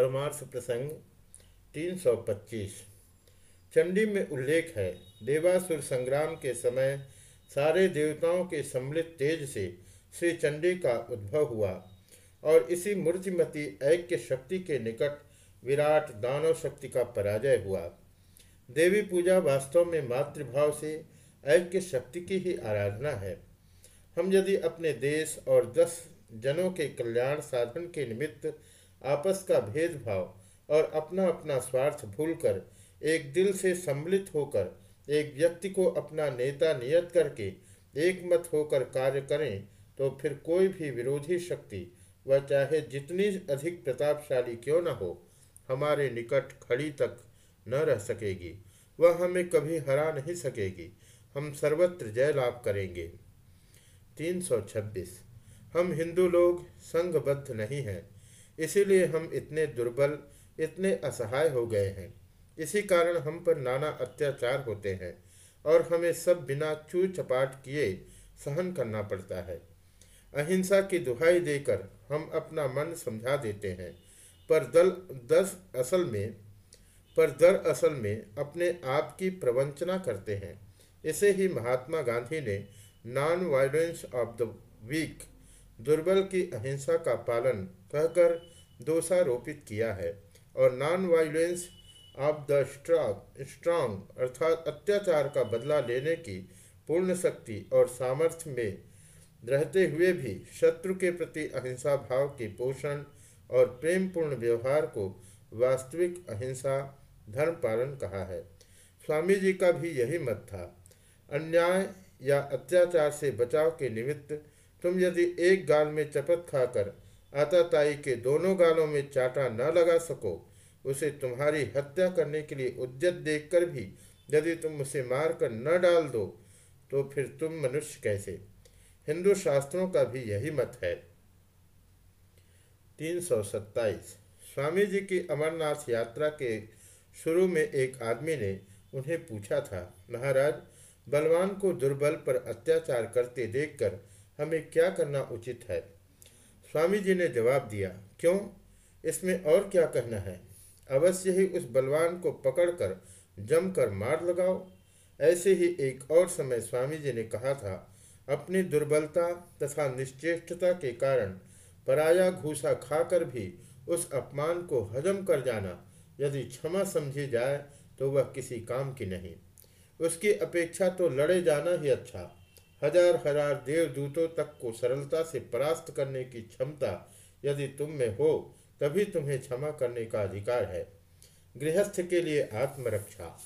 परमार्थ प्रसंग 325 चंडी में उल्लेख है, देवासुर संग्राम के समय सारे देवताओं के सम्मिलित तेज से श्री चंडी का उद्भव हुआ और इसी मूर्तिमती ऐक्य शक्ति के निकट विराट दानव शक्ति का पराजय हुआ। देवी पूजा वास्तव में मातृभाव से ऐक्य शक्ति की ही आराधना है। हम यदि अपने देश और दस जनों के कल्याण साधन के निमित्त आपस का भेदभाव और अपना अपना स्वार्थ भूलकर एक दिल से सम्मिलित होकर एक व्यक्ति को अपना नेता नियत करके एक मत होकर कार्य करें तो फिर कोई भी विरोधी शक्ति, वह चाहे जितनी अधिक प्रतापशाली क्यों न हो, हमारे निकट खड़ी तक न रह सकेगी। वह हमें कभी हरा नहीं सकेगी। हम सर्वत्र जय लाभ करेंगे 326 हम हिंदू लोग संघबद्ध नहीं हैं। इसीलिए हम इतने दुर्बल, इतने असहाय हो गए हैं। इसी कारण हम पर नाना अत्याचार होते हैं और हमें सब बिना चू चपाट किए सहन करना पड़ता है। अहिंसा की दुहाई देकर हम अपना मन समझा देते हैं। पर दल, दस असल में, पर दर असल में अपने आप की प्रवंचना करते हैं। इसे ही महात्मा गांधी ने non violence of the weak दुर्बल की अहिंसा का पालन कहकर दोषारोपित किया है और non violence of the strong strong अर्थात अत्याचार का बदला लेने की पूर्ण शक्ति और सामर्थ्य में रहते हुए भी शत्रु के प्रति अहिंसा भाव के पोषण और प्रेम पूर्ण व्यवहार को वास्तविक अहिंसा धर्म पालन कहा है। स्वामी जी का भी यही मत था। अन्याय या अत्याचार से बचाव के निमित्त तुम यदि एक गाल में चपत खाकर आताताई के दोनों गालों में चाटा न लगा सको, उसे तुम्हारी हत्या करने के लिए उद्यत देखकर भी यदि तुम उसे मारकर न डाल दो तो फिर तुम मनुष्य कैसे? हिंदू शास्त्रों का भी यही मत है। तीन सौ सत्ताईस। स्वामी जी की अमरनाथ यात्रा के शुरू में एक आदमी ने उन्हें पूछा था, महाराज, बलवान को दुर्बल पर अत्याचार करते देखकर हमें क्या करना उचित है? स्वामी जी ने जवाब दिया, क्यों? इसमें और क्या कहना है? अवश्य ही उस बलवान को पकड़कर जमकर मार लगाओ। ऐसे ही एक और समय स्वामी जी ने कहा था, अपनी दुर्बलता तथा निश्चेष्टता के कारण पराया घूसा खाकर भी उस अपमान को हजम कर जाना, यदि क्षमा समझी जाए तो वह किसी काम की नहीं। उसकी अपेक्षा तो लड़े जाना ही अच्छा। हज़ार हज़ार देवदूतों तक को सरलता से परास्त करने की क्षमता यदि तुम में हो, तभी तुम्हें क्षमा करने का अधिकार है। गृहस्थ के लिए आत्मरक्षा।